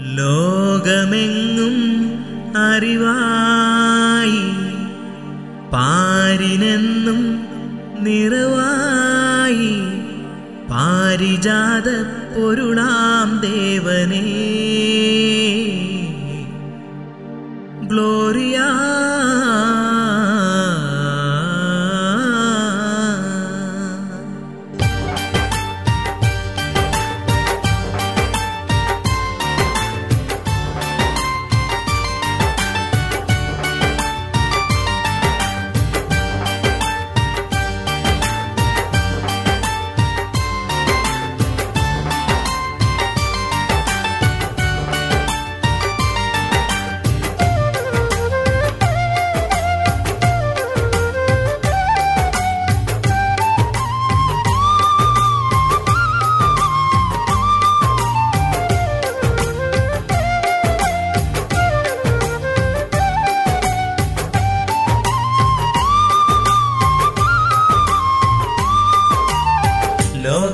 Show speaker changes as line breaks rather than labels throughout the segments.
ലോകമെങ്ങും അറിവായി പാരിനെന്നും നിറവായി പാരിജാത പൊരുളാം ദേവനേ. ഗ്ലോറിയ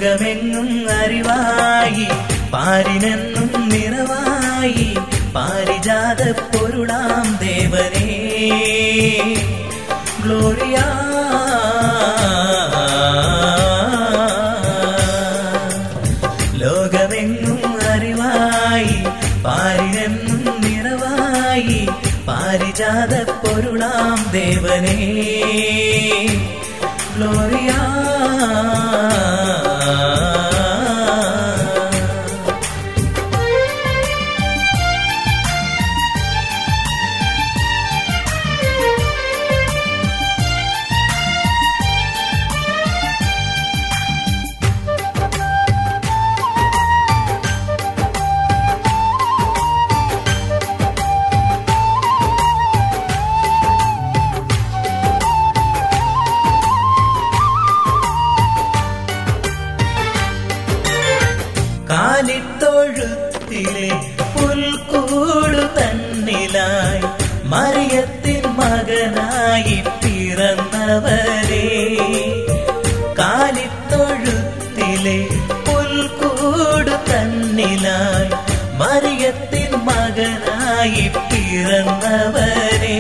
ലോകമെങ്ങും അറിവായി പാരിനെന്നും നിറവായി പാരിജാത പൊരുളാം ദേവനേ. ഗ്ലോറിയ. ലോകമെങ്ങും അറിവായി പാരിനെന്നും നിറവായി പാരിജാത പൊരുളാം ദേവനേ. ഗ്ലോറിയ. കാലിത്തൊഴുത്തിലെ പുൽക്കൂടു തന്നിലായി മറിയത്തിൻ മകനായി പിറന്നവരെ. കാലിത്തൊഴുത്തിലെ പുൽക്കൂടു തന്നിലായി മറിയത്തിൻ മകനായി പിറന്നവരെ.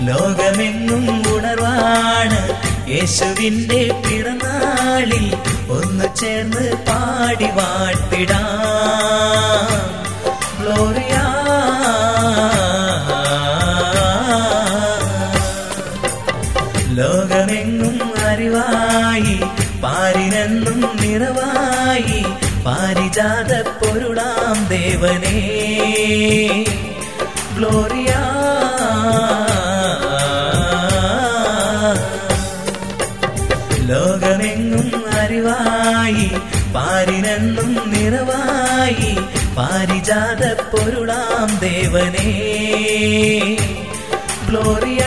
ലോകമെന്നും ഉണർവാണ് യേശുവിന്റെ പിറന്നാളിൽ ഒന്ന് ചേർന്ന് പാടി വാട്ടിടാം ഗ്ലോറിയ ലോകമെങ്ങും അറിവായി പാരിനെന്നും നിറവായി പാരിജാത പൊരുളാം ദേവനേ. ഗ്ലോറിയ പാരിനെന്നും നിറവായി പാരിജാത പൊരുളാം ദേവനേ. ഗ്ലോറിയ